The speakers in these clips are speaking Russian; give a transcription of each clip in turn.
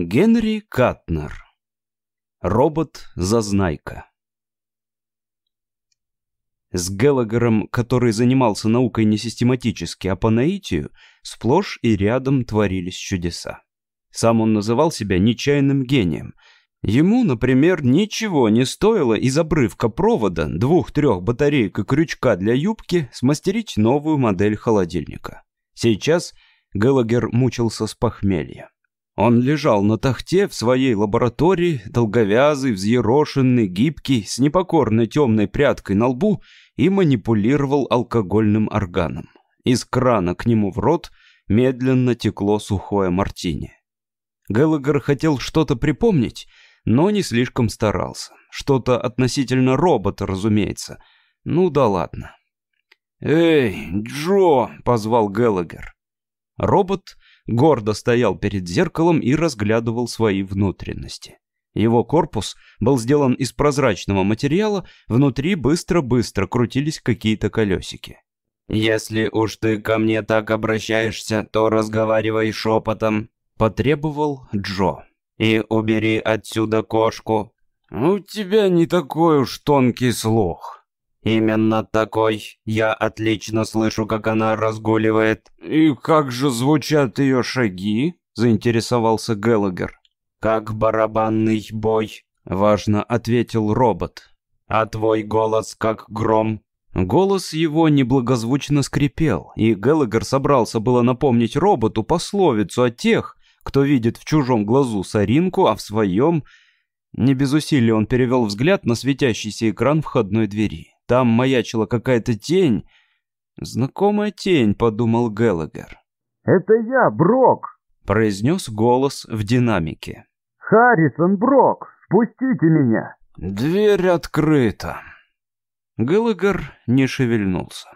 Генри Катнер. Робот-зазнайка. С Геллагером, который занимался наукой не систематически, а по наитию, сплошь и рядом творились чудеса. Сам он называл себя нечаянным гением. Ему, например, ничего не стоило из обрывка провода, двух-трех батареек и крючка для юбки смастерить новую модель холодильника. Сейчас Геллагер мучился с похмелья. Он лежал на тахте в своей лаборатории, долговязый, взъерошенный, гибкий, с непокорной темной прядкой на лбу и манипулировал алкогольным органом. Из крана к нему в рот медленно текло сухое мартини. Геллагер хотел что-то припомнить, но не слишком старался. Что-то относительно робота, разумеется. Ну да ладно. «Эй, Джо!» — позвал Геллагер. Робот гордо стоял перед зеркалом и разглядывал свои внутренности. Его корпус был сделан из прозрачного материала, внутри быстро-быстро крутились какие-то колесики. «Если уж ты ко мне так обращаешься, то разговаривай шепотом», — потребовал Джо. «И убери отсюда кошку». «У тебя не такой уж тонкий слух», «Именно такой. Я отлично слышу, как она разгуливает». «И как же звучат ее шаги?» — заинтересовался Геллагер. «Как барабанный бой», — важно ответил робот. «А твой голос как гром». Голос его неблагозвучно скрипел, и Геллагер собрался было напомнить роботу пословицу о тех, кто видит в чужом глазу соринку, а в своем... Не без усилий он перевел взгляд на светящийся экран входной двери. Там маячила какая-то тень. Знакомая тень, подумал Геллагер. «Это я, Брок!» — произнес голос в динамике. «Харрисон Брок, спустите меня!» «Дверь открыта!» Геллагер не шевельнулся.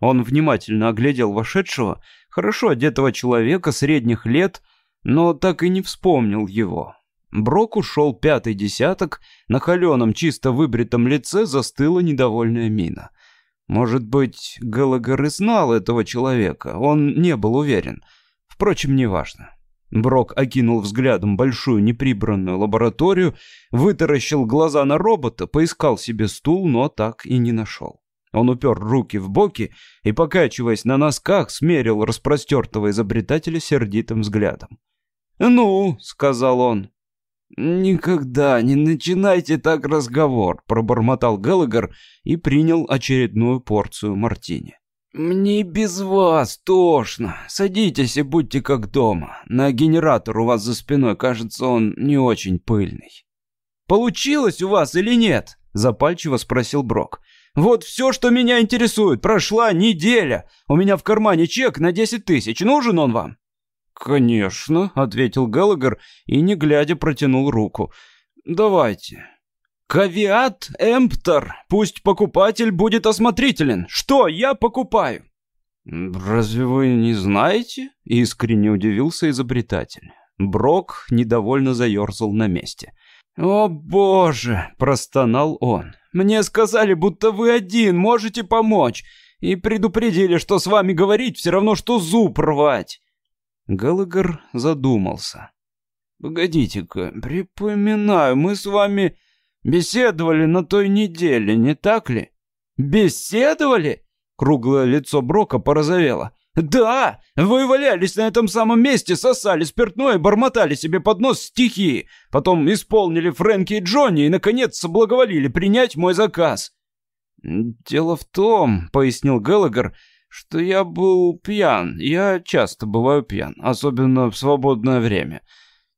Он внимательно оглядел вошедшего, хорошо одетого человека средних лет, но так и не вспомнил его. Брок ушел пятый десяток, на холеном чисто выбритом лице застыла недовольная мина. Может быть, Галагер и знал этого человека, он не был уверен. Впрочем, неважно. Брок окинул взглядом большую неприбранную лабораторию, вытаращил глаза на робота, поискал себе стул, но так и не нашел. Он упер руки в боки и, покачиваясь на носках, смерил распростертого изобретателя сердитым взглядом. «Ну», — сказал он, «Никогда не начинайте так разговор», — пробормотал Геллагер и принял очередную порцию мартини. «Мне без вас тошно. Садитесь и будьте как дома. На генератор у вас за спиной, кажется, он не очень пыльный». «Получилось у вас или нет?» — запальчиво спросил Брок. «Вот все, что меня интересует. Прошла неделя. У меня в кармане чек на десять тысяч. Нужен он вам?» «Конечно», — ответил Геллагер и, не глядя, протянул руку. «Давайте». «Кавиат Эмптор. Пусть покупатель будет осмотрителен. Что я покупаю?» «Разве вы не знаете?» — искренне удивился изобретатель. Брок недовольно заерзал на месте. «О боже!» — простонал он. «Мне сказали, будто вы один можете помочь, и предупредили, что с вами говорить все равно, что зуб рвать». Галагар задумался. «Погодите-ка, припоминаю, мы с вами беседовали на той неделе, не так ли?» «Беседовали?» Круглое лицо Брока порозовело. «Да, вы валялись на этом самом месте, сосали спиртное бормотали себе под нос стихи. Потом исполнили Фрэнки и Джонни и, наконец, соблаговолили принять мой заказ». «Дело в том», — пояснил Геллагер, — что я был пьян. Я часто бываю пьян, особенно в свободное время.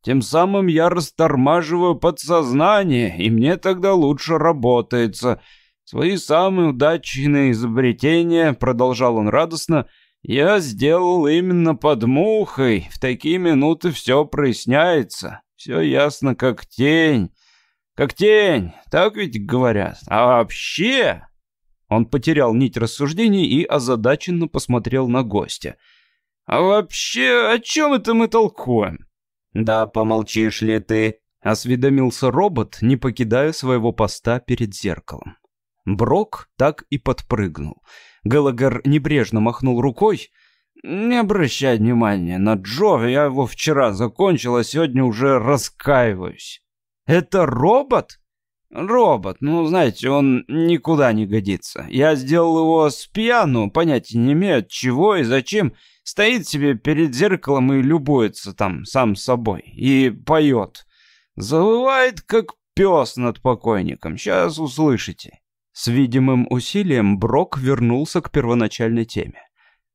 Тем самым я растормаживаю подсознание, и мне тогда лучше работается. Свои самые удачные изобретения, продолжал он радостно, я сделал именно под мухой. В такие минуты все проясняется. Все ясно, как тень. Как тень, так ведь говорят. А вообще, он потерял нить рассуждений и озадаченно посмотрел на гостя. «А вообще, о чем это мы толкуем?» «Да помолчишь ли ты?» — осведомился робот, не покидая своего поста перед зеркалом. Брок так и подпрыгнул. Геллагер небрежно махнул рукой. Не обращай внимания на Джо, я его вчера закончил, а сегодня уже раскаиваюсь. Это робот? Робот, ну, знаете, он никуда не годится. Я сделал его с пьяну, понятия не имею, от чего и зачем. Стоит себе перед зеркалом и любуется там сам собой. И поет. Завывает, как пес над покойником. Сейчас услышите. С видимым усилием Брок вернулся к первоначальной теме.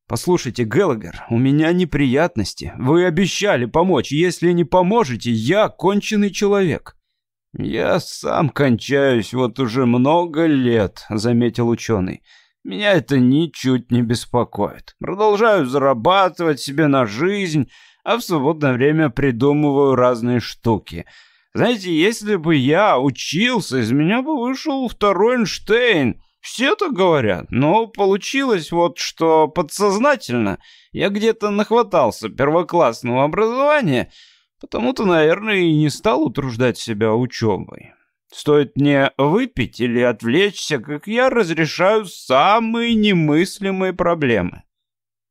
«Послушайте, Геллагер, у меня неприятности. Вы обещали помочь. Если не поможете, я конченый человек». «Я сам кончаюсь вот уже много лет», — заметил ученый. «Меня это ничуть не беспокоит. Продолжаю зарабатывать себе на жизнь, а в свободное время придумываю разные штуки. Знаете, если бы я учился, из меня бы вышел второй Эйнштейн». Все так говорят, но получилось вот, что подсознательно я где-то нахватался первоклассного образования, потому-то, наверное, и не стал утруждать себя учебой. Стоит мне выпить или отвлечься, как я разрешаю самые немыслимые проблемы.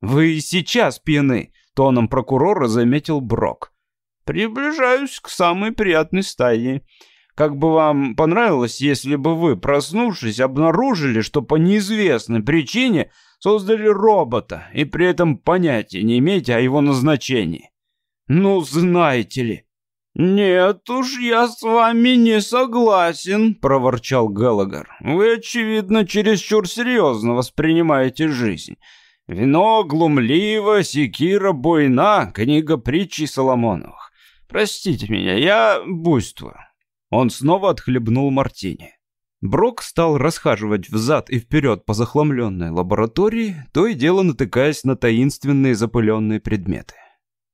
«Вы сейчас пьяны», — тоном прокурора заметил Брок. «Приближаюсь к самой приятной стадии». Как бы вам понравилось, если бы вы, проснувшись, обнаружили, что по неизвестной причине создали робота и при этом понятия не имеете о его назначении? Ну, знаете ли. «Нет уж, я с вами не согласен», — проворчал Галагар. «Вы, очевидно, чересчур серьезно воспринимаете жизнь. Вино глумливо, секира буйна, книга притчей Соломоновых. Простите меня, я буйствую. Он снова отхлебнул мартини. Брок стал расхаживать взад и вперед по захламленной лаборатории, то и дело натыкаясь на таинственные запыленные предметы.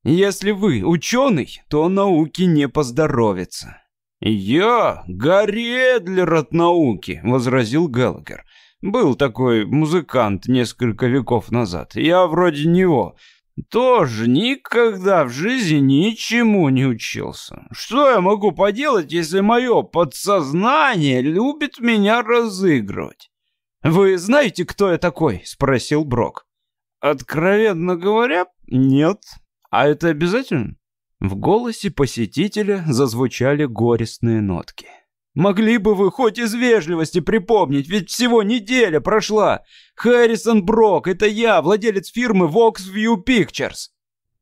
«Если вы ученый, то науке не поздоровится». «Я Гарри Эдлер от науки», — возразил Геллагер. «Был такой музыкант несколько веков назад. Я вроде него тоже никогда в жизни ничему не учился. Что я могу поделать, если мое подсознание любит меня разыгрывать? «Вы знаете, кто я такой?» — спросил Брок. «Откровенно говоря, нет. А это обязательно?» В голосе посетителя зазвучали горестные нотки. Могли бы вы хоть из вежливости припомнить, ведь всего неделя прошла. Харрисон Брок, это я, владелец фирмы Voxview Pictures.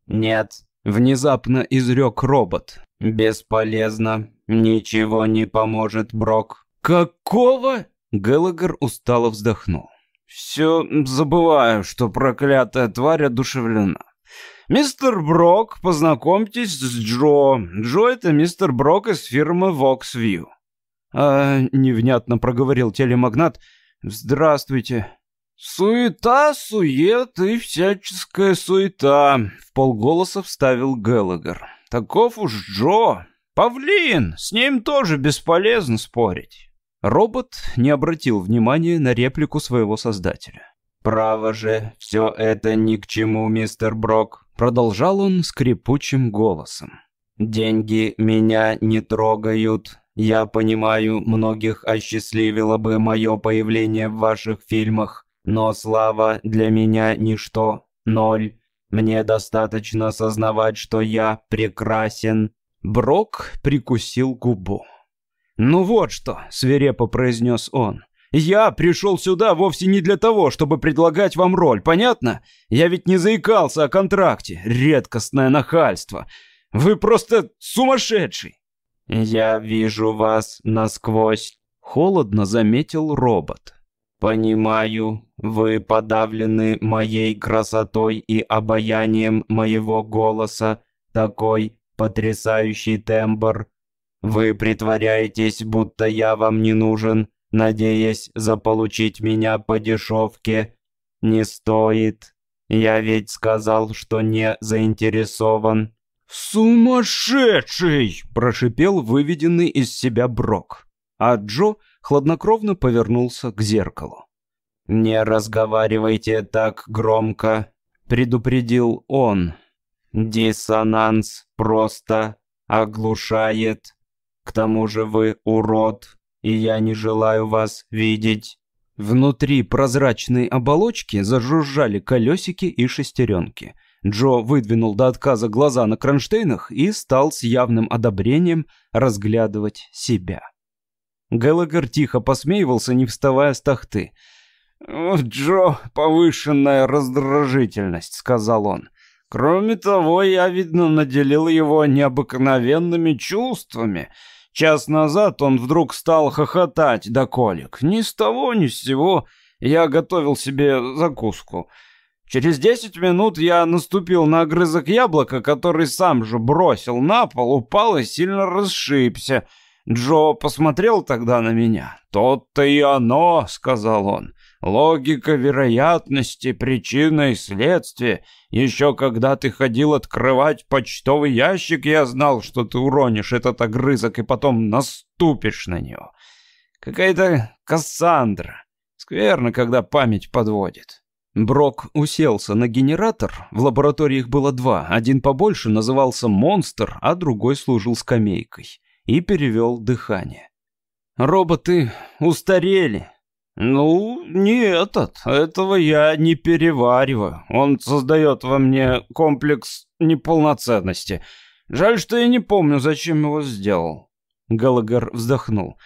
Нет, внезапно изрек робот. Бесполезно. Ничего не поможет, Брок. Какого? Геллагер устало вздохнул. Все забываю, что проклятая тварь одушевлена. «Мистер Брок, познакомьтесь с Джо. Джо — это мистер Брок из фирмы Voxview». «А...» — невнятно проговорил телемагнат. «Здравствуйте». «Суета, сует и всяческая суета», — в полголоса вставил Геллагер. «Таков уж Джо. Павлин, с ним тоже бесполезно спорить». Робот не обратил внимания на реплику своего создателя. «Право же, все это ни к чему, мистер Брок», — продолжал он скрипучим голосом. «Деньги меня не трогают, я понимаю, многих осчастливило бы мое появление в ваших фильмах, но слава для меня ничто, ноль. Мне достаточно осознавать, что я прекрасен». Брок прикусил губу. «Ну вот что», — свирепо произнес он. «Я пришел сюда вовсе не для того, чтобы предлагать вам роль, понятно? Я ведь не заикался о контракте. Редкостное нахальство. Вы просто сумасшедший!» «Я вижу вас насквозь», — холодно заметил робот. «Понимаю, вы подавлены моей красотой и обаянием моего голоса, такой потрясающий тембр. Вы притворяетесь, будто я вам не нужен, надеясь заполучить меня по дешевке. Не стоит. Я ведь сказал, что не заинтересован». «Сумасшедший!» – прошипел выведенный из себя Брок. А Джо хладнокровно повернулся к зеркалу. «Не разговаривайте так громко», — предупредил он. «Диссонанс просто оглушает. К тому же вы урод, и я не желаю вас видеть. Внутри прозрачной оболочки зажужжали колесики и шестеренки. Джо выдвинул до отказа глаза на кронштейнах и стал с явным одобрением разглядывать себя. Геллагер тихо посмеивался, не вставая с тахты. «У Джо повышенная раздражительность», — сказал он. «Кроме того, я, видно, наделил его необыкновенными чувствами. Час назад он вдруг стал хохотать до колик. Ни с того, ни с сего я готовил себе закуску». Через десять минут я наступил на огрызок яблока, который сам же бросил на пол, упал и сильно расшибся. Джо посмотрел тогда на меня. «То-то и оно», — сказал он. «Логика вероятности, причина и следствие. Еще когда ты ходил открывать почтовый ящик, я знал, что ты уронишь этот огрызок и потом наступишь на него. Какая-то Кассандра. Скверно, когда память подводит». Брок уселся на генератор. В лаборатории их было два. Один побольше назывался «Монстр», а другой служил скамейкой и перевел дыхание. «Роботы устарели». «Ну, не этот. Этого я не перевариваю. Он создает во мне комплекс неполноценности. Жаль, что я не помню, зачем его сделал». Галагар вздохнул.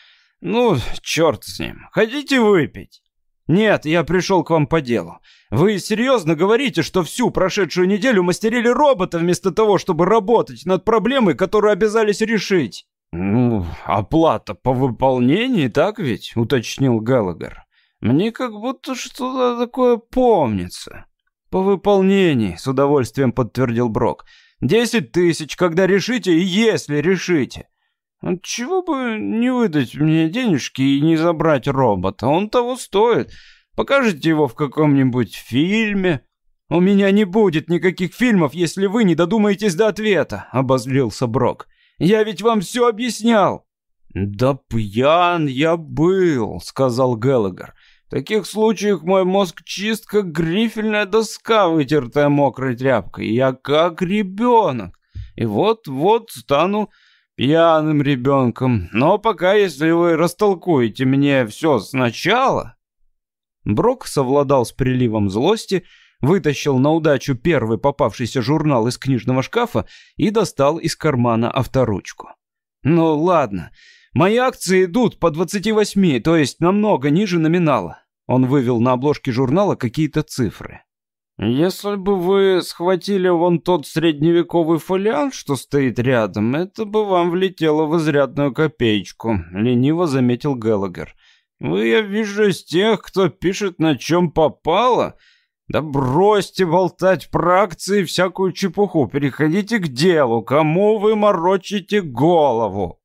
«Ну, черт с ним. Хотите выпить?» «Нет, я пришел к вам по делу. Вы серьезно говорите, что всю прошедшую неделю мастерили робота вместо того, чтобы работать над проблемой, которую обязались решить?» «Ну, оплата по выполнению, так ведь?» — уточнил Галагар. «Мне как будто что-то такое помнится». «По выполнению», — с удовольствием подтвердил Брок. «Десять тысяч, когда решите и если решите». «Чего бы не выдать мне денежки и не забрать робота? Он того стоит. Покажете его в каком-нибудь фильме?» «У меня не будет никаких фильмов, если вы не додумаетесь до ответа», — обозлился Брок. Я ведь вам все объяснял!» «Да пьян я был», — сказал Геллагер. «В таких случаях мой мозг чист, как грифельная доска, вытертая мокрой тряпкой. Я как ребенок. И вот-вот стану пьяным ребенком. Но пока, если вы растолкуете мне все сначала...» Брок совладал с приливом злости вытащил на удачу первый попавшийся журнал из книжного шкафа и достал из кармана авторучку. «Ну ладно, мои акции идут по 28, то есть намного ниже номинала». Он вывел на обложке журнала какие-то цифры. «Если бы вы схватили вон тот средневековый фолиант, что стоит рядом, это бы вам влетело в изрядную копеечку», — лениво заметил Геллагер. «Вы, я вижу, из тех, кто пишет на чем попало, да бросьте болтать про акции всякую чепуху. Переходите к делу. Кому вы морочите голову?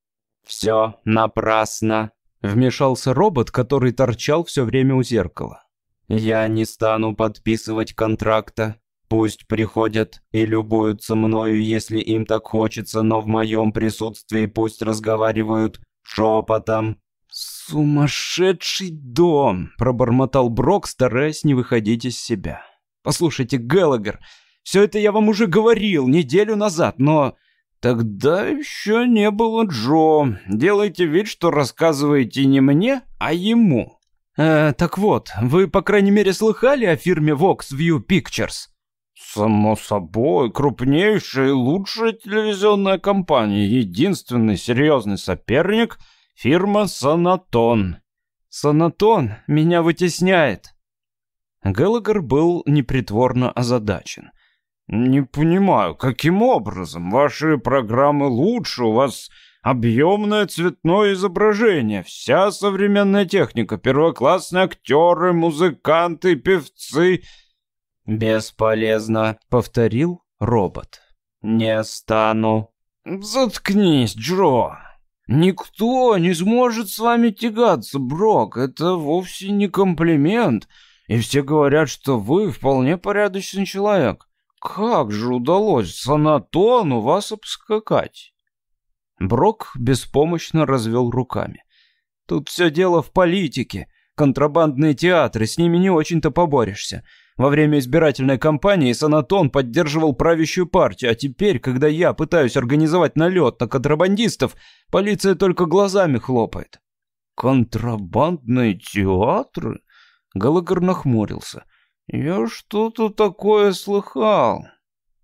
Все напрасно. Вмешался робот, который торчал все время у зеркала. Я не стану подписывать контракта. Пусть приходят и любуются мною, если им так хочется, но в моем присутствии пусть разговаривают шепотом. «Сумасшедший дом!» — пробормотал Брок, стараясь не выходить из себя. «Послушайте, Геллагер, все это я вам уже говорил неделю назад, но...» «Тогда еще не было Джо. Делайте вид, что рассказываете не мне, а ему». Э, «Так вот, вы, по крайней мере, слыхали о фирме Vox View Pictures?» «Само собой, крупнейшая и лучшая телевизионная компания, единственный серьезный соперник — Фирма «Санатон». «Санатон меня вытесняет». Геллагер был непритворно озадачен. «Не понимаю, каким образом? Ваши программы лучше, у вас объемное цветное изображение, вся современная техника, первоклассные актеры, музыканты, певцы». «Бесполезно», — повторил робот. «Не стану». «Заткнись, Джо!» «Никто не сможет с вами тягаться, Брок. Это вовсе не комплимент. И все говорят, что вы вполне порядочный человек. Как же удалось Санатону вас обскакать?» Брок беспомощно развел руками. «Тут все дело в политике. Контрабандные театры, с ними не очень-то поборешься. Во время избирательной кампании Санатон поддерживал правящую партию, а теперь, когда я пытаюсь организовать налет на контрабандистов, полиция только глазами хлопает. Контрабандные театры? Галагер нахмурился. «Я что-то такое слыхал».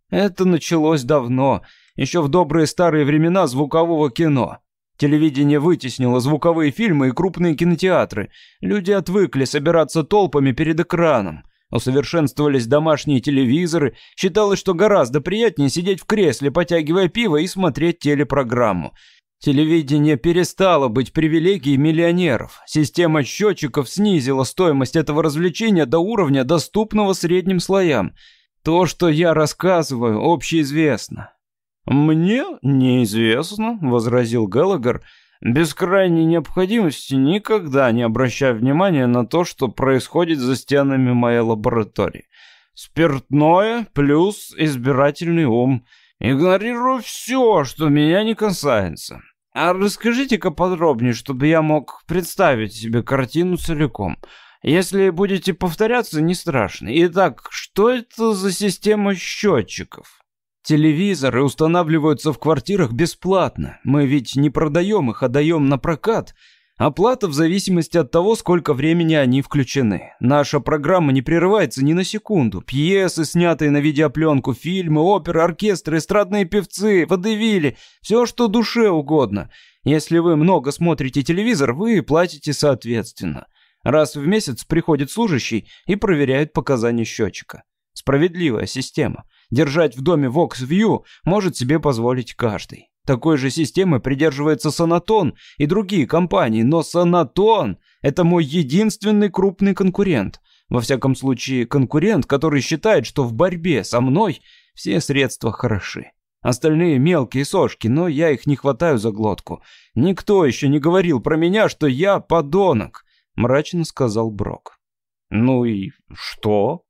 Это началось давно, еще в добрые старые времена звукового кино. Телевидение вытеснило звуковые фильмы и крупные кинотеатры. Люди отвыкли собираться толпами перед экраном. Усовершенствовались домашние телевизоры. Считалось, что гораздо приятнее сидеть в кресле, потягивая пиво и смотреть телепрограмму. Телевидение перестало быть привилегией миллионеров. Система счетчиков снизила стоимость этого развлечения до уровня, доступного средним слоям. То, что я рассказываю, общеизвестно. «Мне неизвестно», — возразил Геллагер, «без крайней необходимости никогда не обращая внимания на то, что происходит за стенами моей лаборатории. Спиртное плюс избирательный ум. Игнорирую все, что меня не касается. А расскажите-ка подробнее, чтобы я мог представить себе картину целиком». Если будете повторяться, не страшно. Итак, что это за система счетчиков? Телевизоры устанавливаются в квартирах бесплатно. Мы ведь не продаем их, а даем на прокат. Оплата в зависимости от того, сколько времени они включены. Наша программа не прерывается ни на секунду. Пьесы, снятые на видеопленку, фильмы, оперы, оркестры, эстрадные певцы, водевили. Все, что душе угодно. Если вы много смотрите телевизор, вы платите соответственно. Раз в месяц приходит служащий и проверяет показания счетчика. Справедливая система. Держать в доме Vox View может себе позволить каждый. Такой же системы придерживается Санатон и другие компании, но Санатон – это мой единственный крупный конкурент. Во всяком случае, конкурент, который считает, что в борьбе со мной все средства хороши. Остальные мелкие сошки, но я их не хватаю за глотку. Никто еще не говорил про меня, что я подонок, мрачно сказал Брок. Ну и что?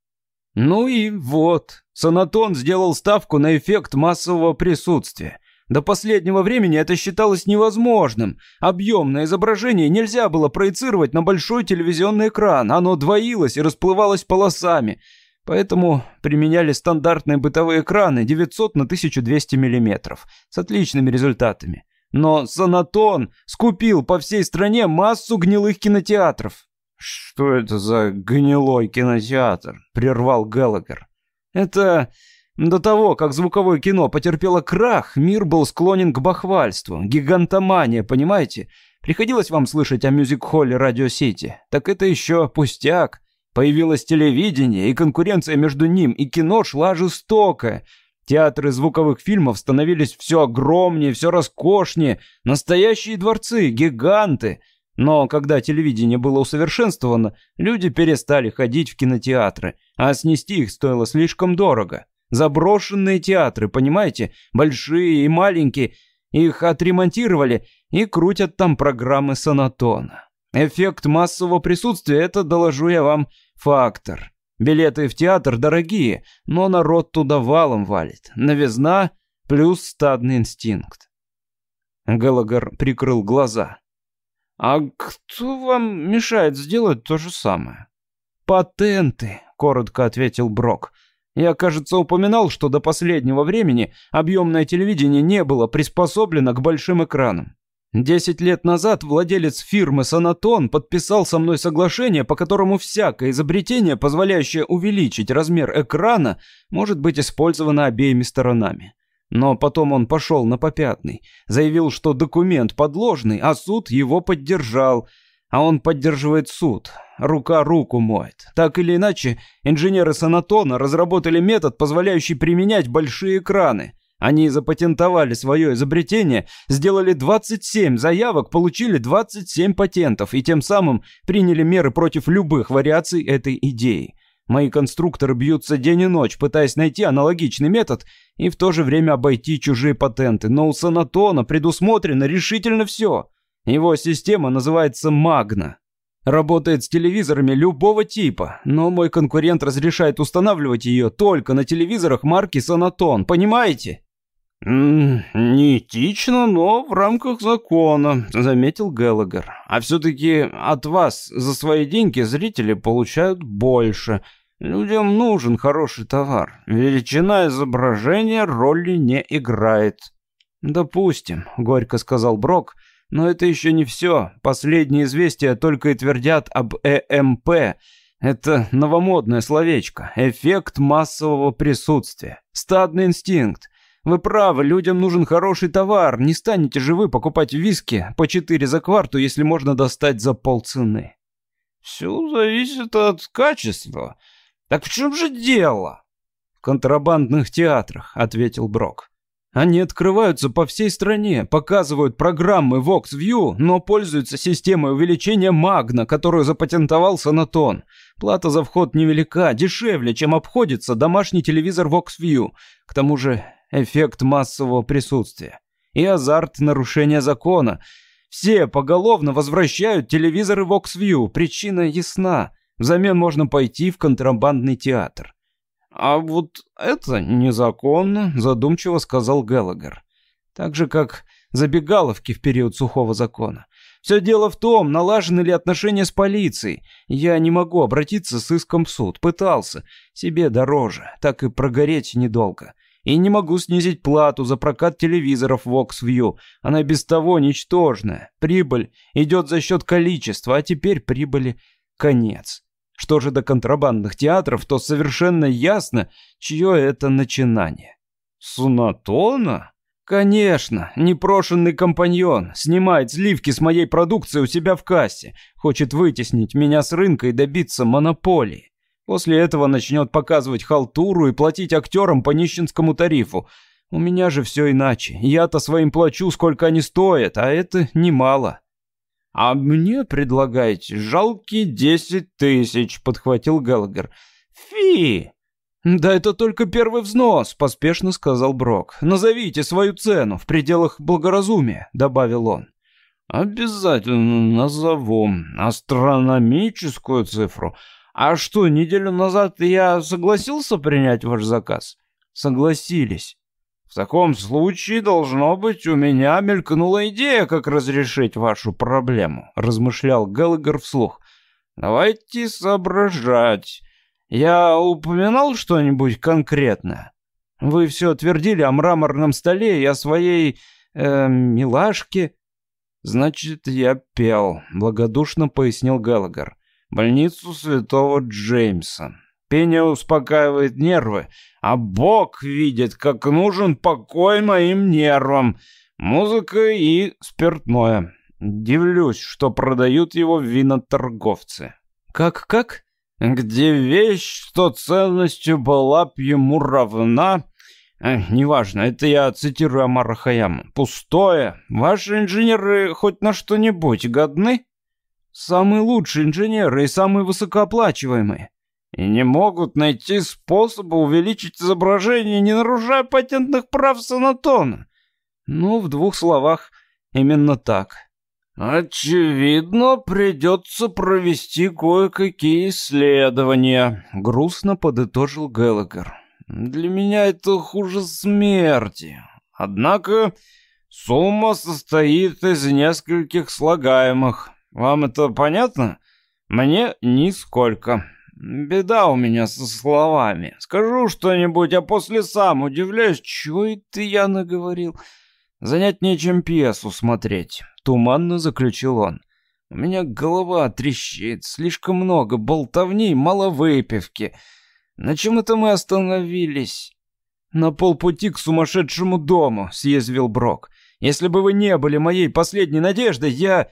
Ну и вот, Санатон сделал ставку на эффект массового присутствия. До последнего времени это считалось невозможным. Объемное изображение нельзя было проецировать на большой телевизионный экран. Оно двоилось и расплывалось полосами. Поэтому применяли стандартные бытовые экраны 900 на 1200 мм с отличными результатами. Но Санатон скупил по всей стране массу гнилых кинотеатров. «Что это за гнилой кинотеатр?» — прервал Геллагер. «Это...» До того, как звуковое кино потерпело крах, мир был склонен к бахвальству, гигантомания, понимаете? Приходилось вам слышать о мюзик-холле Радио Сити? Так это еще пустяк. Появилось телевидение, и конкуренция между ним и кино шла жестокая. Театры звуковых фильмов становились все огромнее, все роскошнее. Настоящие дворцы, гиганты — но когда телевидение было усовершенствовано, люди перестали ходить в кинотеатры, а снести их стоило слишком дорого. Заброшенные театры, понимаете, большие и маленькие, их отремонтировали и крутят там программы санатона. Эффект массового присутствия – это, доложу я вам, фактор. Билеты в театр дорогие, но народ туда валом валит. Новизна плюс стадный инстинкт. Галагар прикрыл глаза. «А кто вам мешает сделать то же самое?» «Патенты», — коротко ответил Брок. «Я, кажется, упоминал, что до последнего времени объемное телевидение не было приспособлено к большим экранам. Десять лет назад владелец фирмы «Санатон» подписал со мной соглашение, по которому всякое изобретение, позволяющее увеличить размер экрана, может быть использовано обеими сторонами. Но потом он пошел на попятный, заявил, что документ подложный, а суд его поддержал. А он поддерживает суд. Рука руку моет. Так или иначе, инженеры Санатона разработали метод, позволяющий применять большие экраны. Они запатентовали свое изобретение, сделали 27 заявок, получили 27 патентов и тем самым приняли меры против любых вариаций этой идеи. Мои конструкторы бьются день и ночь, пытаясь найти аналогичный метод и в то же время обойти чужие патенты. Но у Санатона предусмотрено решительно все. Его система называется «Магна». Работает с телевизорами любого типа, но мой конкурент разрешает устанавливать ее только на телевизорах марки «Санатон», понимаете? «Неэтично, но в рамках закона», — заметил Геллагер. «А все-таки от вас за свои деньги зрители получают больше. Людям нужен хороший товар. Величина изображения роли не играет». «Допустим», — горько сказал Брок, — «но это еще не все. Последние известия только и твердят об ЭМП». Это новомодное словечко. Эффект массового присутствия. Стадный инстинкт. Вы правы, людям нужен хороший товар. Не станете же вы покупать виски по 4 за кварту, если можно достать за полцены. Все зависит от качества. Так в чем же дело? В контрабандных театрах, ответил Брок. Они открываются по всей стране, показывают программы VoxView, но пользуются системой увеличения Магна, которую запатентовал Санатон. Плата за вход невелика, дешевле, чем обходится домашний телевизор VoxView. К тому же эффект массового присутствия. И азарт нарушения закона. Все поголовно возвращают телевизоры VoxView. Причина ясна. Взамен можно пойти в контрабандный театр. «А вот это незаконно», — задумчиво сказал Геллагер. «Так же, как забегаловки в период сухого закона. Все дело в том, налажены ли отношения с полицией. Я не могу обратиться с иском в суд. Пытался. Себе дороже. Так и прогореть недолго. И не могу снизить плату за прокат телевизоров VoxView. Она без того ничтожная. Прибыль идет за счет количества, а теперь прибыли конец. Что же до контрабандных театров, то совершенно ясно, чье это начинание. Сунатона? Конечно, непрошенный компаньон снимает сливки с моей продукции у себя в кассе, хочет вытеснить меня с рынка и добиться монополии. После этого начнет показывать халтуру и платить актерам по нищенскому тарифу. У меня же все иначе. Я-то своим плачу, сколько они стоят, а это немало. «А мне предлагаете жалкие десять тысяч», — подхватил Галагер. «Фи!» «Да это только первый взнос», — поспешно сказал Брок. «Назовите свою цену в пределах благоразумия», — добавил он. «Обязательно назову астрономическую цифру. А что, неделю назад я согласился принять ваш заказ?» «Согласились». В таком случае, должно быть, у меня мелькнула идея, как разрешить вашу проблему, размышлял Геллагер вслух. Давайте соображать. Я упоминал что-нибудь конкретное? Вы все твердили о мраморном столе и о своей... Э, милашке. Значит, я пел, благодушно пояснил Геллагер. Больницу святого Джеймса. Пение успокаивает нервы, а Бог видит, как нужен покой моим нервам. Музыка и спиртное. Дивлюсь, что продают его виноторговцы. Как-как? Где вещь, что ценностью была б ему равна... Э, неважно, это я цитирую Амара Хаяма. Пустое. Ваши инженеры хоть на что-нибудь годны? Самые лучшие инженеры и самые высокооплачиваемые и не могут найти способа увеличить изображение, не нарушая патентных прав Санатона. Ну, в двух словах, именно так. «Очевидно, придется провести кое-какие исследования», — грустно подытожил Геллагер. «Для меня это хуже смерти. Однако сумма состоит из нескольких слагаемых. Вам это понятно? Мне нисколько». Беда у меня со словами. Скажу что-нибудь, а после сам удивляюсь, чего это я наговорил. Занять нечем пьесу смотреть, туманно заключил он. У меня голова трещит, слишком много болтовни, мало выпивки. На чем это мы остановились? На полпути к сумасшедшему дому, съязвил Брок. Если бы вы не были моей последней надеждой, я...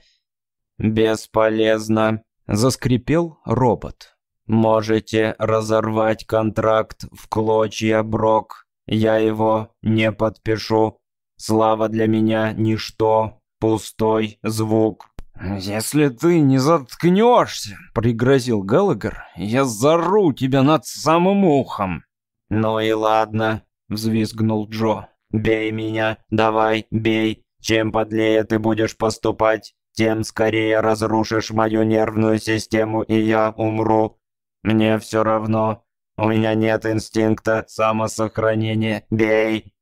Бесполезно, заскрипел робот. Можете разорвать контракт в клочья, Брок. Я его не подпишу. Слава для меня ничто, пустой звук. «Если ты не заткнешься», — пригрозил Галагер, — «я зару тебя над самым ухом». «Ну и ладно», — взвизгнул Джо. «Бей меня, давай, бей. Чем подлее ты будешь поступать, тем скорее разрушишь мою нервную систему, и я умру. Мне все равно. У меня нет инстинкта самосохранения. Бей.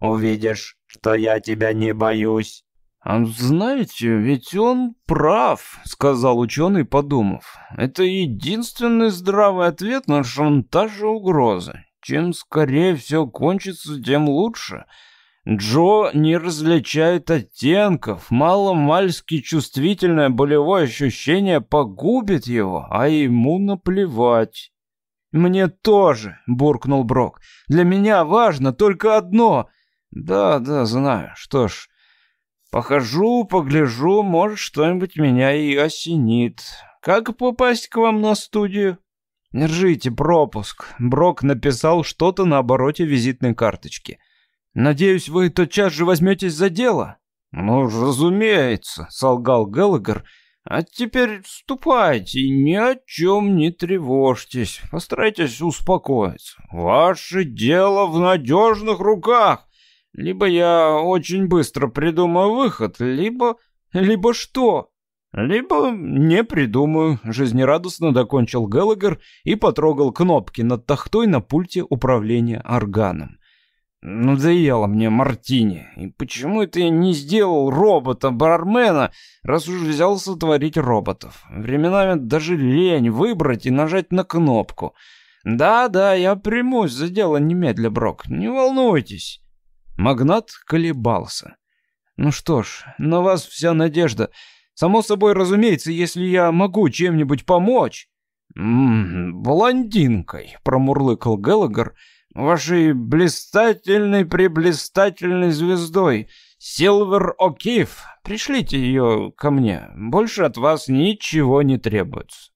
Увидишь, что я тебя не боюсь. А знаете, ведь он прав, сказал ученый, подумав. Это единственный здравый ответ на шантаж и угрозы. Чем скорее все кончится, тем лучше. Джо не различает оттенков, мало-мальски чувствительное болевое ощущение погубит его, а ему наплевать. «Мне тоже», — буркнул Брок. «Для меня важно только одно». «Да, да, знаю. Что ж, похожу, погляжу, может, что-нибудь меня и осенит. Как попасть к вам на студию?» «Держите пропуск». Брок написал что-то на обороте визитной карточки. «Надеюсь, вы тотчас же возьметесь за дело?» «Ну, разумеется», — солгал Геллагер. «А теперь ступайте и ни о чем не тревожьтесь. Постарайтесь успокоиться. Ваше дело в надежных руках. Либо я очень быстро придумаю выход, либо... Либо что?» «Либо не придумаю», — жизнерадостно докончил Геллагер и потрогал кнопки над тахтой на пульте управления органом. Надоело мне мартини. И почему это я не сделал робота-бармена, раз уж взялся творить роботов? Временами даже лень выбрать и нажать на кнопку. Да-да, я примусь за дело немедля, Брок, не волнуйтесь. Магнат колебался. Ну что ж, на вас вся надежда. Само собой, разумеется, если я могу чем-нибудь помочь. «М -м, «Блондинкой», — промурлыкал Геллагер, — вашей блистательной-преблистательной звездой, Силвер О'Кив. Пришлите ее ко мне. Больше от вас ничего не требуется».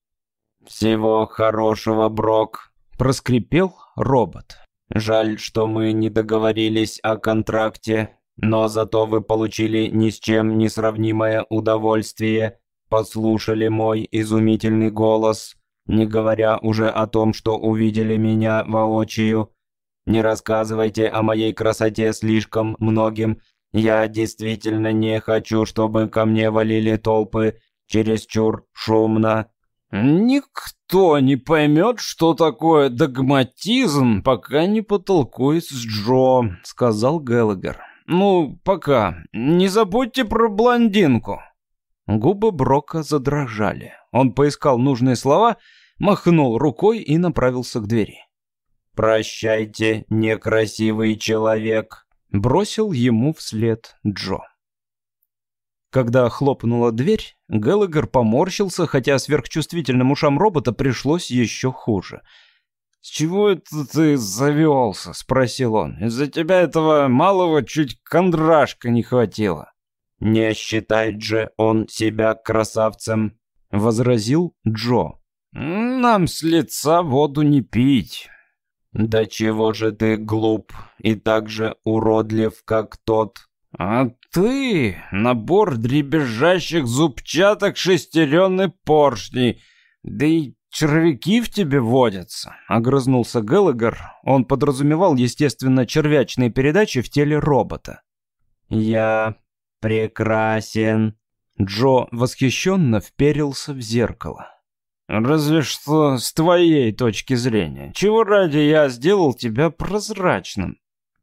«Всего хорошего, Брок», — проскрипел робот. «Жаль, что мы не договорились о контракте, но зато вы получили ни с чем не сравнимое удовольствие, послушали мой изумительный голос, не говоря уже о том, что увидели меня воочию, не рассказывайте о моей красоте слишком многим. Я действительно не хочу, чтобы ко мне валили толпы чересчур шумно. Никто не поймет, что такое догматизм, пока не потолкует с Джо, сказал Геллагер. Ну, пока. Не забудьте про блондинку. Губы Брока задрожали. Он поискал нужные слова, махнул рукой и направился к двери. «Прощайте, некрасивый человек», — бросил ему вслед Джо. Когда хлопнула дверь, Геллагер поморщился, хотя сверхчувствительным ушам робота пришлось еще хуже. «С чего это ты завелся?» — спросил он. «Из-за тебя этого малого чуть кондрашка не хватило». «Не считает же он себя красавцем», — возразил Джо. «Нам с лица воду не пить». «Да чего же ты глуп и так же уродлив, как тот?» «А ты — набор дребезжащих зубчаток шестеренной поршней, да и червяки в тебе водятся», — огрызнулся Геллагер. Он подразумевал, естественно, червячные передачи в теле робота. «Я прекрасен». Джо восхищенно вперился в зеркало. Разве что с твоей точки зрения. Чего ради я сделал тебя прозрачным?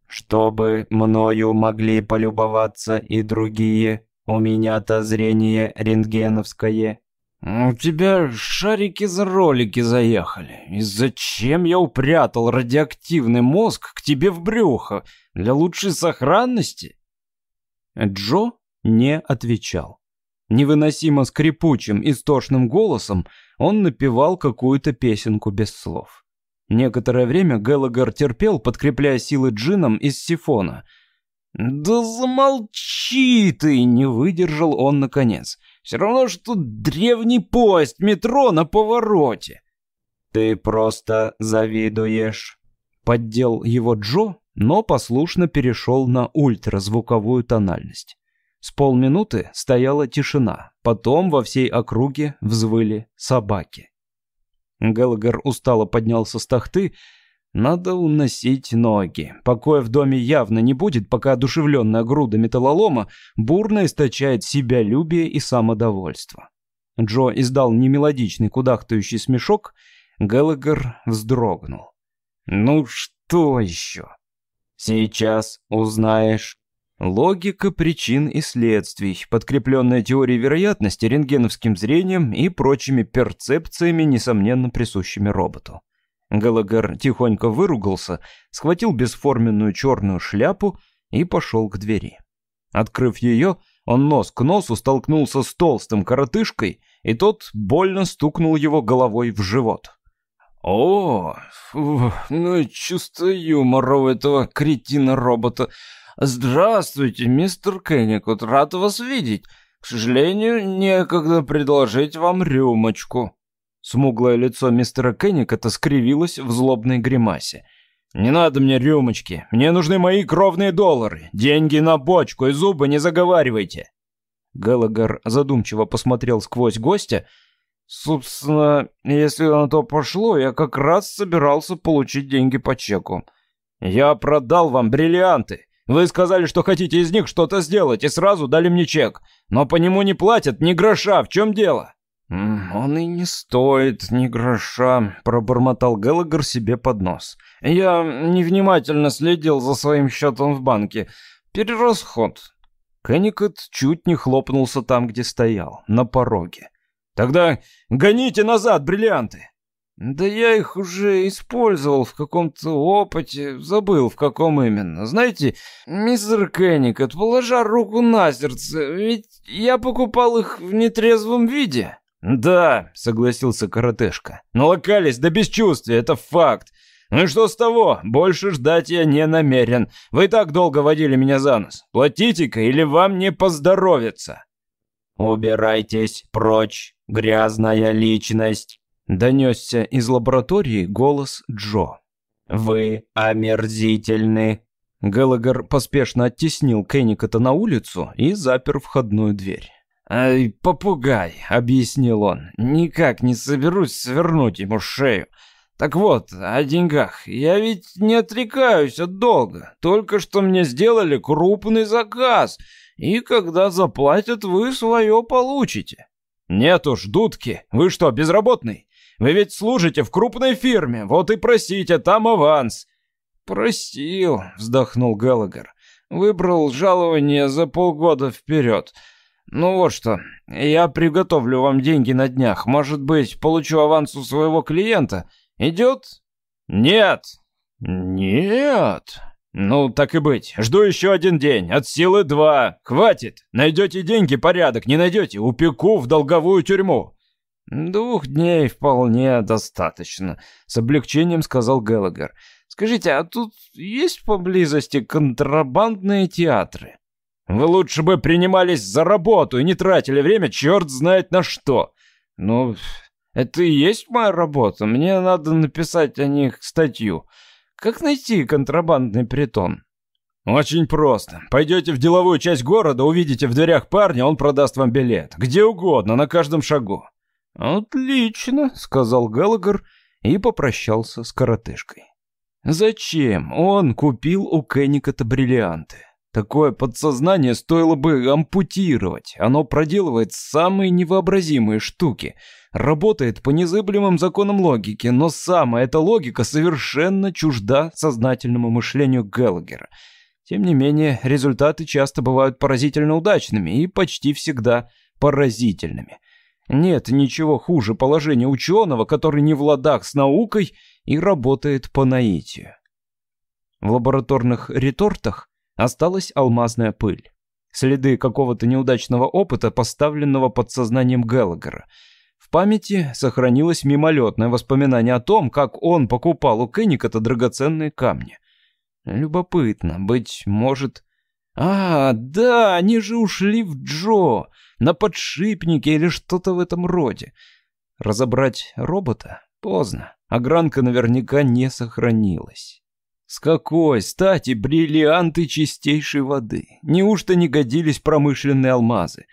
Чтобы мною могли полюбоваться и другие. У меня-то зрение рентгеновское. У тебя шарики за ролики заехали. И зачем я упрятал радиоактивный мозг к тебе в брюхо? Для лучшей сохранности? Джо не отвечал. Невыносимо скрипучим, истошным голосом он напевал какую-то песенку без слов. Некоторое время Геллагер терпел, подкрепляя силы джином из сифона. «Да замолчи ты!» — не выдержал он наконец. «Все равно, что древний поезд метро на повороте!» «Ты просто завидуешь!» — поддел его Джо, но послушно перешел на ультразвуковую тональность. С полминуты стояла тишина, потом во всей округе взвыли собаки. Геллагер устало поднялся с тахты. Надо уносить ноги. Покоя в доме явно не будет, пока одушевленная груда металлолома бурно источает себялюбие и самодовольство. Джо издал немелодичный кудахтающий смешок. Геллагер вздрогнул. «Ну что еще?» «Сейчас узнаешь». Логика причин и следствий, подкрепленная теорией вероятности, рентгеновским зрением и прочими перцепциями, несомненно присущими роботу. Галагар тихонько выругался, схватил бесформенную черную шляпу и пошел к двери. Открыв ее, он нос к носу столкнулся с толстым коротышкой, и тот больно стукнул его головой в живот. «О, фу, ну чувство юмора у этого кретина-робота. Здравствуйте, мистер Кенникот, рад вас видеть. К сожалению, некогда предложить вам рюмочку». Смуглое лицо мистера Кенникота скривилось в злобной гримасе. «Не надо мне рюмочки. Мне нужны мои кровные доллары. Деньги на бочку и зубы не заговаривайте». Галагар задумчиво посмотрел сквозь гостя. «Собственно, если на то пошло, я как раз собирался получить деньги по чеку. Я продал вам бриллианты. Вы сказали, что хотите из них что-то сделать, и сразу дали мне чек. Но по нему не платят ни гроша. В чем дело?» «Он и не стоит ни гроша», — пробормотал Геллагер себе под нос. «Я невнимательно следил за своим счетом в банке. Перерасход». Кенникот чуть не хлопнулся там, где стоял, на пороге. «Тогда гоните назад бриллианты!» «Да я их уже использовал в каком-то опыте, забыл в каком именно. Знаете, мистер Кенникот, положа руку на сердце, ведь я покупал их в нетрезвом виде». «Да», — согласился коротышка. «Налокались до бесчувствия, это факт. Ну и что с того? Больше ждать я не намерен. Вы так долго водили меня за нос. Платите-ка, или вам не поздоровится». «Убирайтесь прочь, грязная личность», — донесся из лаборатории голос Джо. «Вы омерзительны». Геллагер поспешно оттеснил Кенникота на улицу и запер входную дверь. «Ай, попугай», — объяснил он, — «никак не соберусь свернуть ему шею. Так вот, о деньгах. Я ведь не отрекаюсь от долга. Только что мне сделали крупный заказ, и когда заплатят, вы свое получите». «Нет уж, дудки, вы что, безработный? Вы ведь служите в крупной фирме, вот и просите, там аванс». «Просил», — вздохнул Геллагер. «Выбрал жалование за полгода вперед». «Ну вот что, я приготовлю вам деньги на днях. Может быть, получу аванс у своего клиента. Идет?» «Нет!» «Нет!» «Ну, так и быть. Жду еще один день. От силы два. Хватит. Найдете деньги, порядок. Не найдете, упеку в долговую тюрьму». «Двух дней вполне достаточно», — с облегчением сказал Геллагер. «Скажите, а тут есть поблизости контрабандные театры?» Вы лучше бы принимались за работу и не тратили время черт знает на что. Ну, это и есть моя работа. Мне надо написать о них статью. Как найти контрабандный притон? Очень просто. Пойдете в деловую часть города, увидите в дверях парня, он продаст вам билет. Где угодно, на каждом шагу. Отлично, сказал Галагер и попрощался с коротышкой. Зачем он купил у Кенника-то бриллианты? Такое подсознание стоило бы ампутировать. Оно проделывает самые невообразимые штуки. Работает по незыблемым законам логики, но сама эта логика совершенно чужда сознательному мышлению Геллагера. Тем не менее, результаты часто бывают поразительно удачными и почти всегда поразительными. Нет ничего хуже положения ученого, который не в ладах с наукой и работает по наитию. В лабораторных ретортах осталась алмазная пыль. Следы какого-то неудачного опыта, поставленного под сознанием Геллагера. В памяти сохранилось мимолетное воспоминание о том, как он покупал у Кенникота драгоценные камни. Любопытно, быть может... А, да, они же ушли в Джо, на подшипнике или что-то в этом роде. Разобрать робота? Поздно. Огранка наверняка не сохранилась. С какой стати бриллианты чистейшей воды? Неужто не годились промышленные алмазы?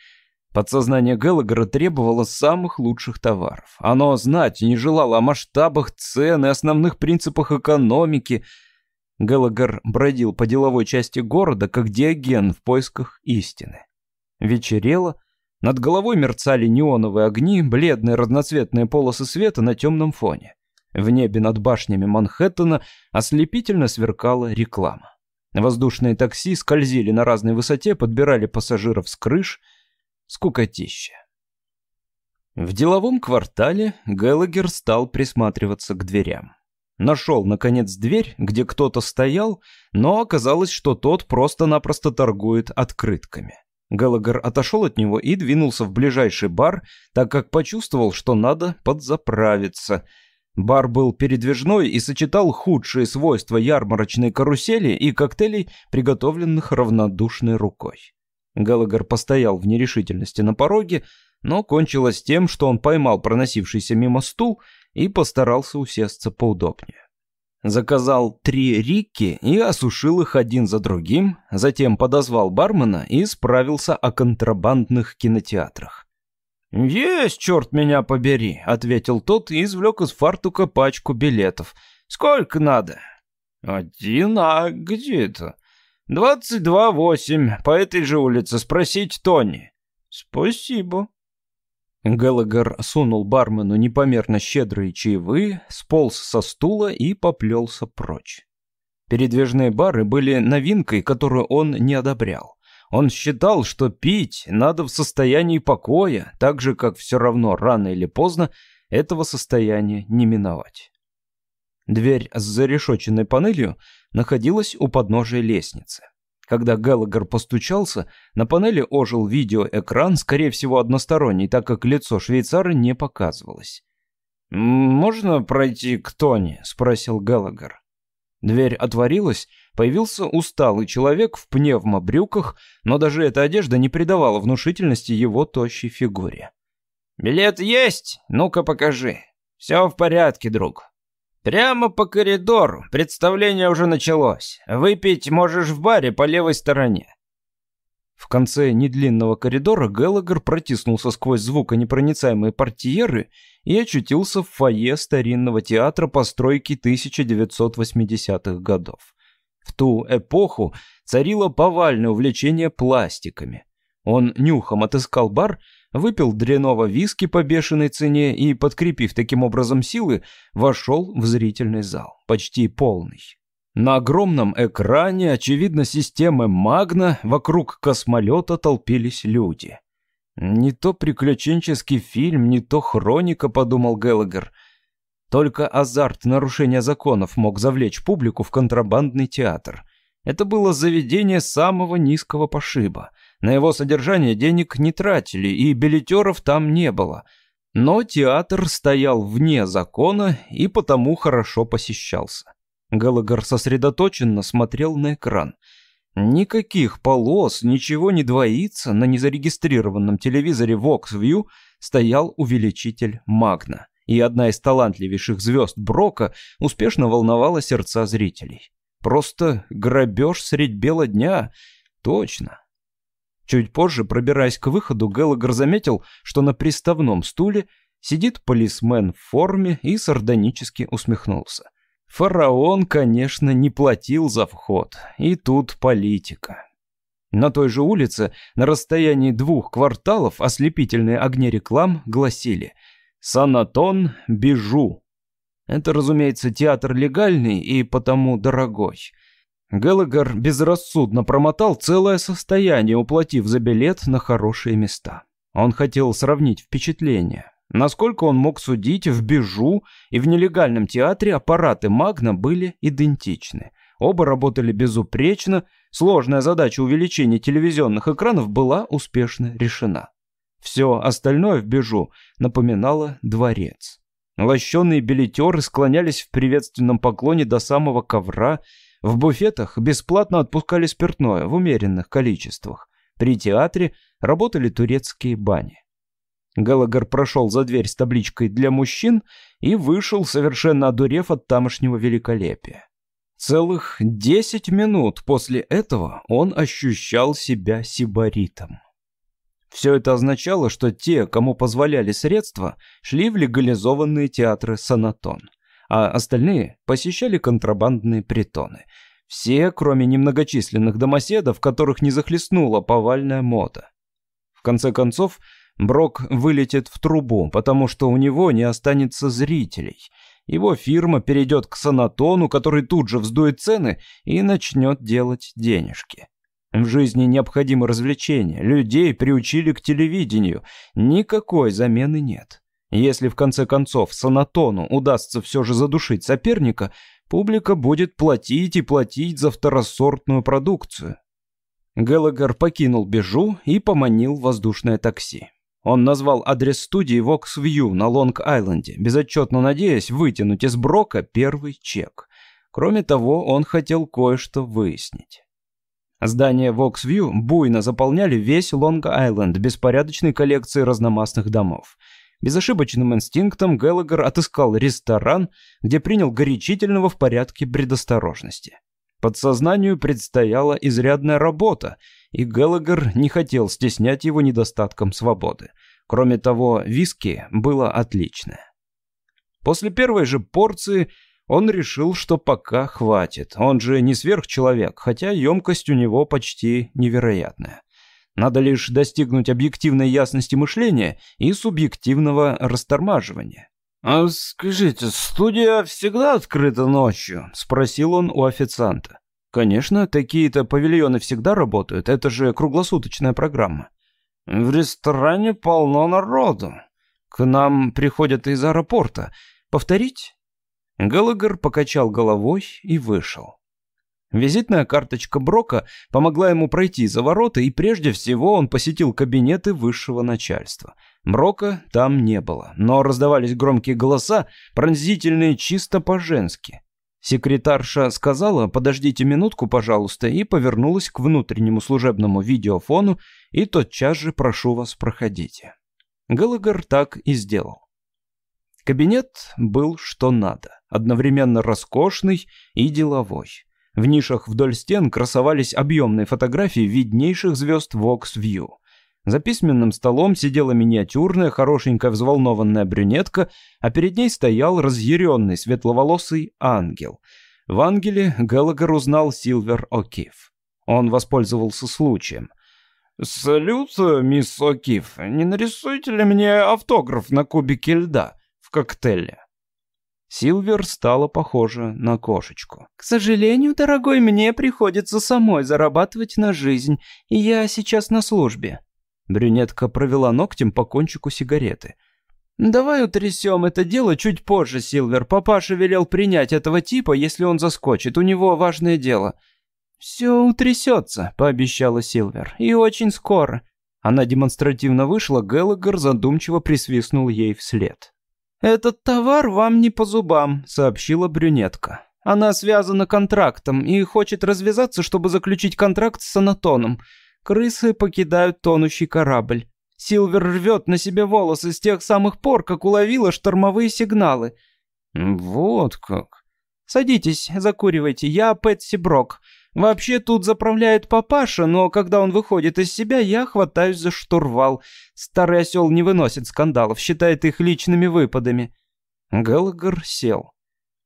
Подсознание Геллагера требовало самых лучших товаров. Оно знать не желало о масштабах цен и основных принципах экономики. Геллагер бродил по деловой части города, как диоген в поисках истины. Вечерело, над головой мерцали неоновые огни, бледные разноцветные полосы света на темном фоне. В небе над башнями Манхэттена ослепительно сверкала реклама. Воздушные такси скользили на разной высоте, подбирали пассажиров с крыш. Скукотища. В деловом квартале Геллагер стал присматриваться к дверям. Нашел, наконец, дверь, где кто-то стоял, но оказалось, что тот просто-напросто торгует открытками. Галагер отошел от него и двинулся в ближайший бар, так как почувствовал, что надо подзаправиться. Бар был передвижной и сочетал худшие свойства ярмарочной карусели и коктейлей, приготовленных равнодушной рукой. Галагер постоял в нерешительности на пороге, но кончилось тем, что он поймал проносившийся мимо стул и постарался усесться поудобнее. Заказал три рикки и осушил их один за другим, затем подозвал бармена и справился о контрабандных кинотеатрах. «Есть, черт меня побери», — ответил тот и извлек из фартука пачку билетов. «Сколько надо?» «Один, а где это?» «Двадцать два восемь, по этой же улице, спросить Тони». «Спасибо». Геллагер сунул бармену непомерно щедрые чаевые, сполз со стула и поплелся прочь. Передвижные бары были новинкой, которую он не одобрял. Он считал, что пить надо в состоянии покоя, так же, как все равно рано или поздно этого состояния не миновать. Дверь с зарешоченной панелью находилась у подножия лестницы. Когда Геллагер постучался, на панели ожил видеоэкран, скорее всего односторонний, так как лицо швейцара не показывалось. «Можно пройти к Тони?» — спросил Геллагер. Дверь отворилась, появился усталый человек в пневмобрюках, но даже эта одежда не придавала внушительности его тощей фигуре. «Билет есть? Ну-ка покажи. Все в порядке, друг». «Прямо по коридору. Представление уже началось. Выпить можешь в баре по левой стороне». В конце недлинного коридора Геллагер протиснулся сквозь звуконепроницаемые портьеры и очутился в фойе старинного театра постройки 1980-х годов. В ту эпоху царило повальное увлечение пластиками. Он нюхом отыскал бар выпил дряного виски по бешеной цене и, подкрепив таким образом силы, вошел в зрительный зал, почти полный. На огромном экране, очевидно, системы Магна, вокруг космолета толпились люди. «Не то приключенческий фильм, не то хроника», — подумал Геллагер. Только азарт нарушения законов мог завлечь публику в контрабандный театр. Это было заведение самого низкого пошиба — на его содержание денег не тратили, и билетеров там не было. Но театр стоял вне закона и потому хорошо посещался. Галагар сосредоточенно смотрел на экран. Никаких полос, ничего не двоится, на незарегистрированном телевизоре VoxView стоял увеличитель Магна, и одна из талантливейших звезд Брока успешно волновала сердца зрителей. Просто грабеж средь бела дня. Точно. Чуть позже, пробираясь к выходу, Геллагер заметил, что на приставном стуле сидит полисмен в форме и сардонически усмехнулся. Фараон, конечно, не платил за вход, и тут политика. На той же улице, на расстоянии двух кварталов, ослепительные огни реклам гласили «Санатон Бижу». Это, разумеется, театр легальный и потому дорогой. Геллагер безрассудно промотал целое состояние, уплатив за билет на хорошие места. Он хотел сравнить впечатления. Насколько он мог судить, в Бежу и в нелегальном театре аппараты Магна были идентичны. Оба работали безупречно, сложная задача увеличения телевизионных экранов была успешно решена. Все остальное в Бежу напоминало дворец. Лощеные билетеры склонялись в приветственном поклоне до самого ковра, в буфетах бесплатно отпускали спиртное в умеренных количествах. При театре работали турецкие бани. Галагар прошел за дверь с табличкой «Для мужчин» и вышел, совершенно одурев от тамошнего великолепия. Целых десять минут после этого он ощущал себя сибаритом. Все это означало, что те, кому позволяли средства, шли в легализованные театры «Санатон» а остальные посещали контрабандные притоны. Все, кроме немногочисленных домоседов, которых не захлестнула повальная мода. В конце концов, Брок вылетит в трубу, потому что у него не останется зрителей. Его фирма перейдет к санатону, который тут же вздует цены и начнет делать денежки. В жизни необходимо развлечение, людей приучили к телевидению, никакой замены нет. Если в конце концов Санатону удастся все же задушить соперника, публика будет платить и платить за второсортную продукцию. Геллагер покинул Бежу и поманил воздушное такси. Он назвал адрес студии Vox View на Лонг-Айленде, безотчетно надеясь вытянуть из Брока первый чек. Кроме того, он хотел кое-что выяснить. Здания Vox View буйно заполняли весь Лонг-Айленд беспорядочной коллекцией разномастных домов. Безошибочным инстинктом Геллагер отыскал ресторан, где принял горячительного в порядке предосторожности. Подсознанию предстояла изрядная работа, и Геллагер не хотел стеснять его недостатком свободы. Кроме того, виски было отличное. После первой же порции он решил, что пока хватит. Он же не сверхчеловек, хотя емкость у него почти невероятная. Надо лишь достигнуть объективной ясности мышления и субъективного растормаживания. «А скажите, студия всегда открыта ночью?» — спросил он у официанта. «Конечно, такие-то павильоны всегда работают, это же круглосуточная программа». «В ресторане полно народу. К нам приходят из аэропорта. Повторить?» Галагер покачал головой и вышел. Визитная карточка Брока помогла ему пройти за ворота, и прежде всего он посетил кабинеты высшего начальства. Брока там не было, но раздавались громкие голоса, пронзительные чисто по-женски. Секретарша сказала «подождите минутку, пожалуйста» и повернулась к внутреннему служебному видеофону и тотчас же «прошу вас, проходите». Галагер так и сделал. Кабинет был что надо, одновременно роскошный и деловой. В нишах вдоль стен красовались объемные фотографии виднейших звезд Vox View. За письменным столом сидела миниатюрная, хорошенькая взволнованная брюнетка, а перед ней стоял разъяренный светловолосый ангел. В ангеле Геллагер узнал Силвер О'Кив. Он воспользовался случаем. «Салют, мисс О'Кив, не нарисуете ли мне автограф на кубике льда в коктейле?» Силвер стала похожа на кошечку. «К сожалению, дорогой, мне приходится самой зарабатывать на жизнь, и я сейчас на службе». Брюнетка провела ногтем по кончику сигареты. «Давай утрясем это дело чуть позже, Силвер. Папаша велел принять этого типа, если он заскочит. У него важное дело». «Все утрясется», — пообещала Силвер. «И очень скоро». Она демонстративно вышла, Геллагер задумчиво присвистнул ей вслед. «Этот товар вам не по зубам», — сообщила брюнетка. «Она связана контрактом и хочет развязаться, чтобы заключить контракт с Анатоном. Крысы покидают тонущий корабль. Силвер рвет на себе волосы с тех самых пор, как уловила штормовые сигналы». «Вот как». «Садитесь, закуривайте. Я Пэтси Брок. Вообще тут заправляет папаша, но когда он выходит из себя, я хватаюсь за штурвал. Старый осел не выносит скандалов, считает их личными выпадами. Галагер сел.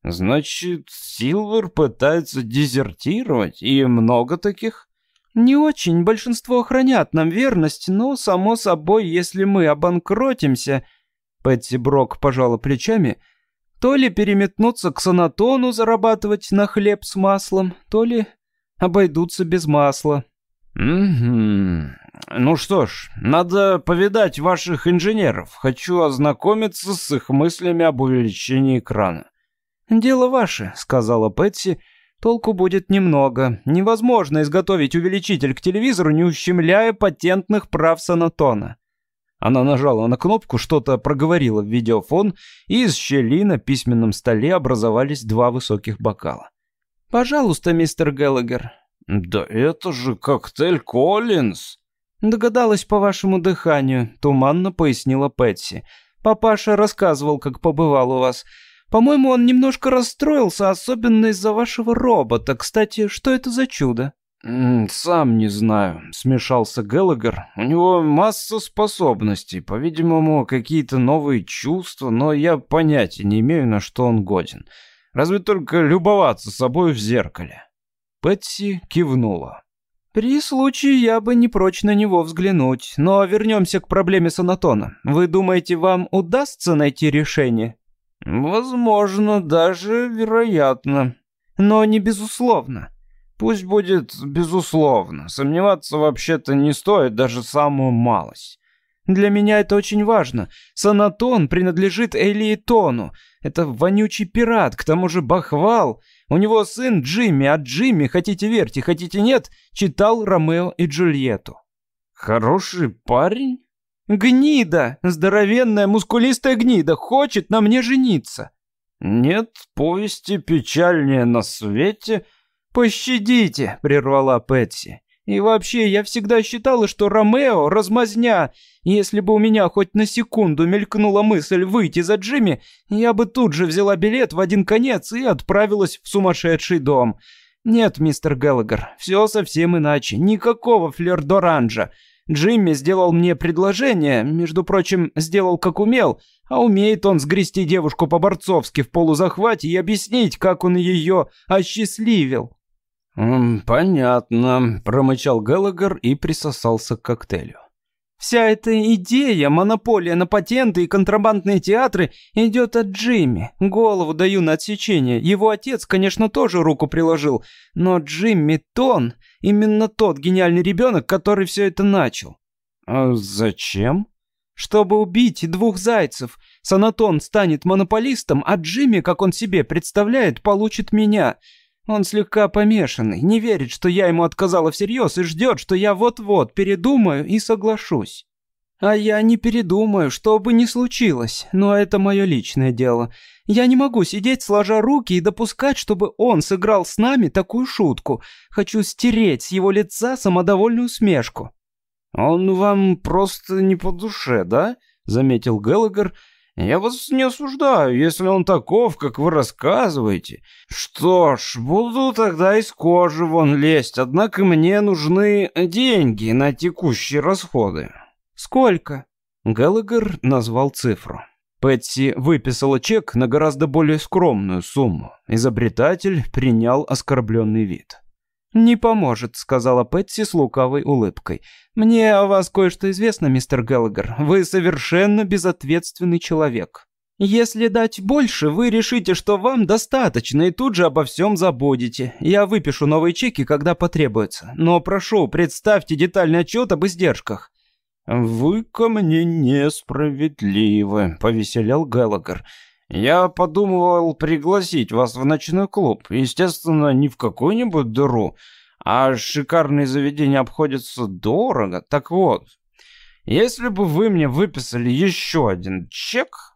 Значит, Силвер пытается дезертировать, и много таких? Не очень, большинство хранят нам верность, но, само собой, если мы обанкротимся... Пэтти Брок пожала плечами. То ли переметнуться к санатону зарабатывать на хлеб с маслом, то ли обойдутся без масла. «Угу. Ну что ж, надо повидать ваших инженеров. Хочу ознакомиться с их мыслями об увеличении экрана». «Дело ваше», — сказала Пэтси. «Толку будет немного. Невозможно изготовить увеличитель к телевизору, не ущемляя патентных прав Санатона». Она нажала на кнопку, что-то проговорила в видеофон, и из щели на письменном столе образовались два высоких бокала. «Пожалуйста, мистер Геллагер». «Да это же коктейль Коллинз!» «Догадалась по вашему дыханию», — туманно пояснила Пэтси. «Папаша рассказывал, как побывал у вас. По-моему, он немножко расстроился, особенно из-за вашего робота. Кстати, что это за чудо?» «Сам не знаю», — смешался Геллагер. «У него масса способностей, по-видимому, какие-то новые чувства, но я понятия не имею, на что он годен. Разве только любоваться собой в зеркале. Пэтси кивнула. «При случае я бы не прочь на него взглянуть, но вернемся к проблеме Санатона. Вы думаете, вам удастся найти решение?» «Возможно, даже вероятно. Но не безусловно». «Пусть будет безусловно. Сомневаться вообще-то не стоит даже самую малость». Для меня это очень важно. Санатон принадлежит Элиетону. Это вонючий пират, к тому же бахвал. У него сын Джимми, а Джимми, хотите верьте, хотите нет, читал Ромео и Джульетту. Хороший парень? Гнида, здоровенная, мускулистая гнида, хочет на мне жениться. Нет повести печальнее на свете. Пощадите, прервала Пэтси. И вообще, я всегда считала, что Ромео — размазня. Если бы у меня хоть на секунду мелькнула мысль выйти за Джимми, я бы тут же взяла билет в один конец и отправилась в сумасшедший дом. Нет, мистер Геллагер, все совсем иначе. Никакого флер-доранжа. Джимми сделал мне предложение, между прочим, сделал как умел, а умеет он сгрести девушку по-борцовски в полузахвате и объяснить, как он ее осчастливил. «Понятно», — промычал Геллагер и присосался к коктейлю. «Вся эта идея, монополия на патенты и контрабандные театры идет от Джимми. Голову даю на отсечение. Его отец, конечно, тоже руку приложил, но Джимми Тон — именно тот гениальный ребенок, который все это начал». «А зачем?» «Чтобы убить двух зайцев. Санатон станет монополистом, а Джимми, как он себе представляет, получит меня». Он слегка помешанный, не верит, что я ему отказала всерьез и ждет, что я вот-вот передумаю и соглашусь. А я не передумаю, что бы ни случилось, но это мое личное дело. Я не могу сидеть сложа руки и допускать, чтобы он сыграл с нами такую шутку. Хочу стереть с его лица самодовольную усмешку». «Он вам просто не по душе, да?» — заметил Геллагер — я вас не осуждаю, если он таков, как вы рассказываете. Что ж, буду тогда из кожи вон лезть, однако мне нужны деньги на текущие расходы. Сколько? Геллагер назвал цифру. Пэтси выписала чек на гораздо более скромную сумму. Изобретатель принял оскорбленный вид. «Не поможет», — сказала Пэтси с лукавой улыбкой. «Мне о вас кое-что известно, мистер Геллагер. Вы совершенно безответственный человек. Если дать больше, вы решите, что вам достаточно, и тут же обо всем забудете. Я выпишу новые чеки, когда потребуется. Но прошу, представьте детальный отчет об издержках». «Вы ко мне несправедливы», — повеселял Геллагер. Я подумывал пригласить вас в ночной клуб. Естественно, не в какую-нибудь дыру, а шикарные заведения обходятся дорого. Так вот, если бы вы мне выписали еще один чек,